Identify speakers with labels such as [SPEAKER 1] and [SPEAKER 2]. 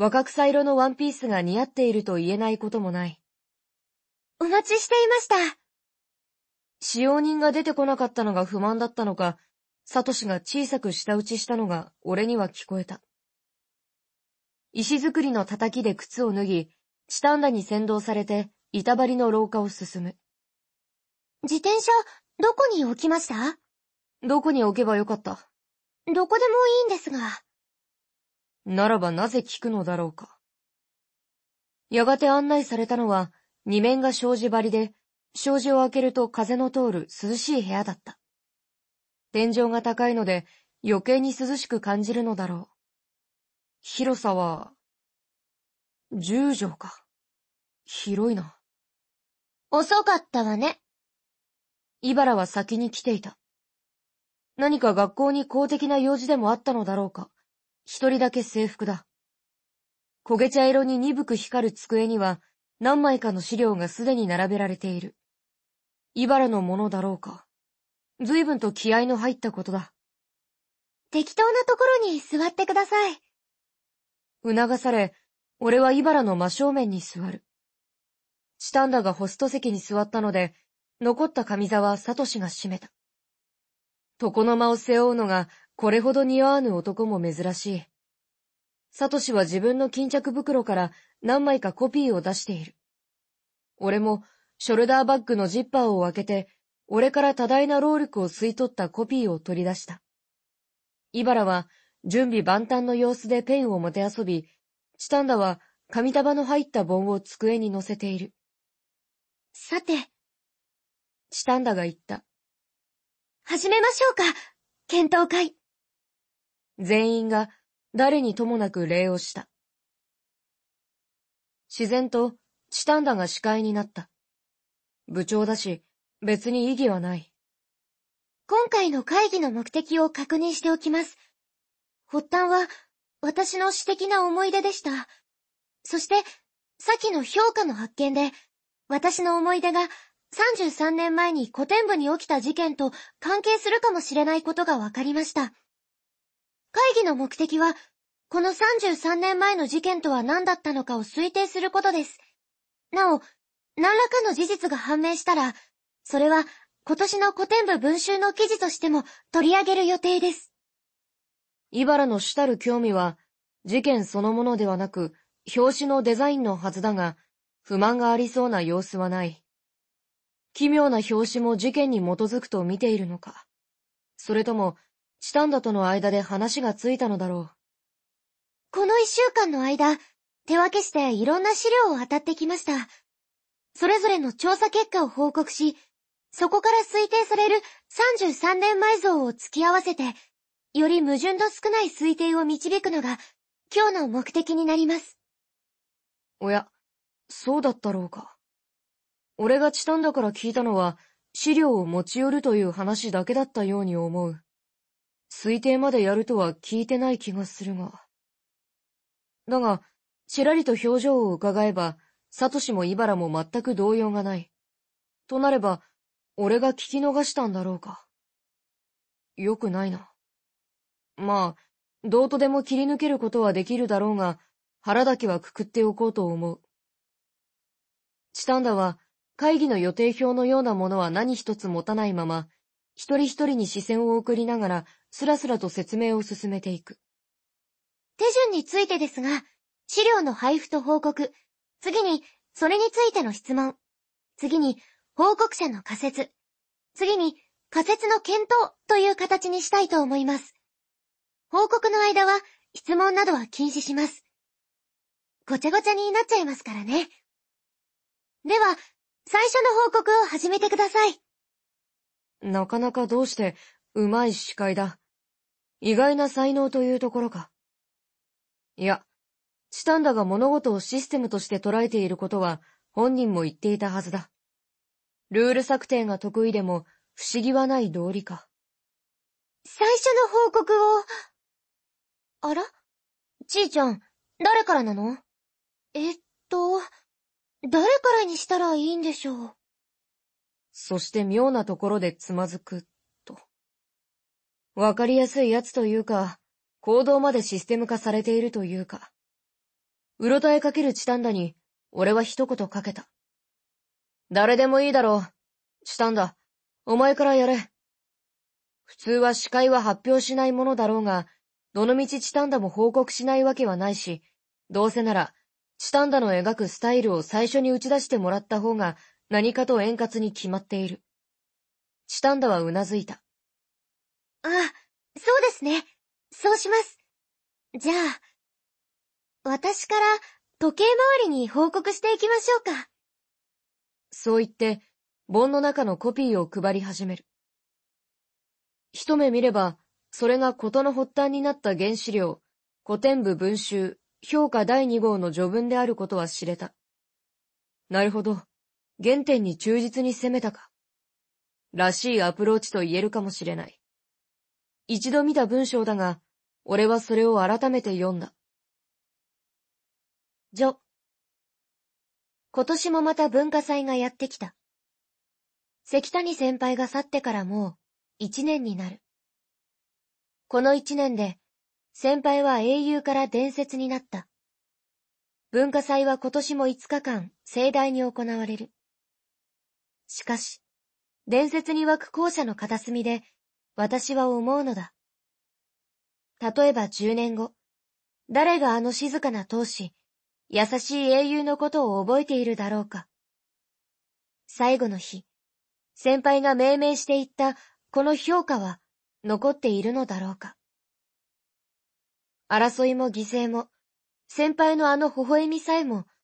[SPEAKER 1] 若草色のワンピースが似合っていると言えないこともない。
[SPEAKER 2] お待ちしていました。
[SPEAKER 1] 使用人が出てこなかったのが不満だったのか、サトシが小さく舌打ちしたのが俺には聞こえた。石造りの叩きで靴を脱ぎ、チタンダに先導されて板張りの廊下を進む。
[SPEAKER 2] 自転車、どこに置きました？
[SPEAKER 1] どこに置けばよかった？
[SPEAKER 2] どこでもいいんですが。
[SPEAKER 1] ならばなぜ聞くのだろうか。やがて案内されたのは、二面が障子張りで、障子を開けると風の通る涼しい部屋だった。天井が高いので余計に涼しく感じるのだろう。広さは、十畳か。広いな。
[SPEAKER 2] 遅かったわね。
[SPEAKER 1] イバラは先に来ていた。何か学校に公的な用事でもあったのだろうか。一人だけ制服だ。焦げ茶色に鈍く光る机には何枚かの資料がすでに並べられている。イバラのものだろうか。随分と気合の入ったことだ。
[SPEAKER 2] 適当なところに座ってください。
[SPEAKER 1] 促され、俺はイバラの真正面に座る。チタンダがホスト席に座ったので、残った上座はサトシが閉めた。床の間を背負うのがこれほど似合わぬ男も珍しい。サトシは自分の巾着袋から何枚かコピーを出している。俺もショルダーバッグのジッパーを開けて、俺から多大な労力を吸い取ったコピーを取り出した。イバラは準備万端の様子でペンを持て遊び、チタンダは紙束の入った盆を机に乗せている。
[SPEAKER 2] さて、
[SPEAKER 1] チタンダが言った。
[SPEAKER 2] 始めましょうか、検討会。
[SPEAKER 1] 全員が誰にともなく礼をした。自然とチタンダが司会になった。部長だし、別に意義はない。
[SPEAKER 2] 今回の会議の目的を確認しておきます。発端は、私の私的な思い出でした。そして、先の評価の発見で、私の思い出が33年前に古典部に起きた事件と関係するかもしれないことが分かりました。会議の目的は、この33年前の事件とは何だったのかを推定することです。なお、何らかの事実が判明したら、それは今年の古典部文集の記事としても取り上げる予定です。
[SPEAKER 1] イバラの主たる興味は、事件そのものではなく、表紙のデザインのはずだが、不満がありそうな様子はない。奇妙な表紙も事件に基づくと見ているのか。それとも、チタンダとの間で話がついたのだろう。
[SPEAKER 2] この一週間の間、手分けしていろんな資料を当たってきました。それぞれの調査結果を報告し、そこから推定される33年前像を突き合わせて、より矛盾の少ない推定を導くのが今日の目的になります。
[SPEAKER 1] おや、そうだったろうか。俺がチタンダから聞いたのは、資料を持ち寄るという話だけだったように思う。推定までやるとは聞いてない気がするが。だが、ちらりと表情を伺えば、サトシもイバラも全く動揺がない。となれば、俺が聞き逃したんだろうか。よくないな。まあ、どうとでも切り抜けることはできるだろうが、腹だけはくくっておこうと思う。チタンダは、会議の予定表のようなものは何一つ持たないまま、一人一人に視線を送りながら、スラスラと説明を進めていく。
[SPEAKER 2] 手順についてですが、資料の配布と報告、次に、それについての質問、次に、報告者の仮説、次に、仮説の検討という形にしたいと思います。報告の間は、質問などは禁止します。ごちゃごちゃになっちゃいますからね。では、最初の報告を始めてください。
[SPEAKER 1] なかなかどうして、うまい司会だ。意外な才能というところか。いや、チタンダが物事をシステムとして捉えていることは本人も言っていたはずだ。ルール策定が得意でも不思議はない道理か。
[SPEAKER 2] 最初の報告を、あら？ちいちゃん、誰からなの？えっと、誰からにしたらいいんでしょう？
[SPEAKER 1] そして妙なところでつまずく、と。わかりやすいやつというか、行動までシステム化されているというか。うろたえかけるチタンダに、俺は一言かけた。誰でもいいだろう。チタンダ、お前からやれ。普通は司会は発表しないものだろうが、どのみちチタンダも報告しないわけはないし、どうせなら、チタンダの描くスタイルを最初に打ち出してもらった方が何かと円滑に決まっている。チタンダはうなずいた。
[SPEAKER 2] あ、そうですね。そうします。じゃあ、私から時計回りに報告していきましょうか。
[SPEAKER 1] そう言って、盆の中のコピーを配り始める。一目見れば、それが事の発端になった原資料、古典部文集、評価第二号の序文であることは知れた。なるほど。原点に忠実に攻めたか。らしいアプローチと言えるかもしれない。一度見た文章だが、俺はそれを改めて読んだ。
[SPEAKER 2] 序。今年もまた文化祭がやってきた。関谷先輩が去ってからもう一年になる。この一年で先輩は英雄から伝説になった。文化祭は今年も5日間盛大に行われる。しかし、伝説に湧く校舎の片隅で私は思うのだ。例えば10年後、誰があの静かな闘志、優しい英雄のことを覚えているだろうか。最後の日、先輩が命名していったこの評価は残っているのだろうか。争いも犠牲も、先輩のあの微笑みさえも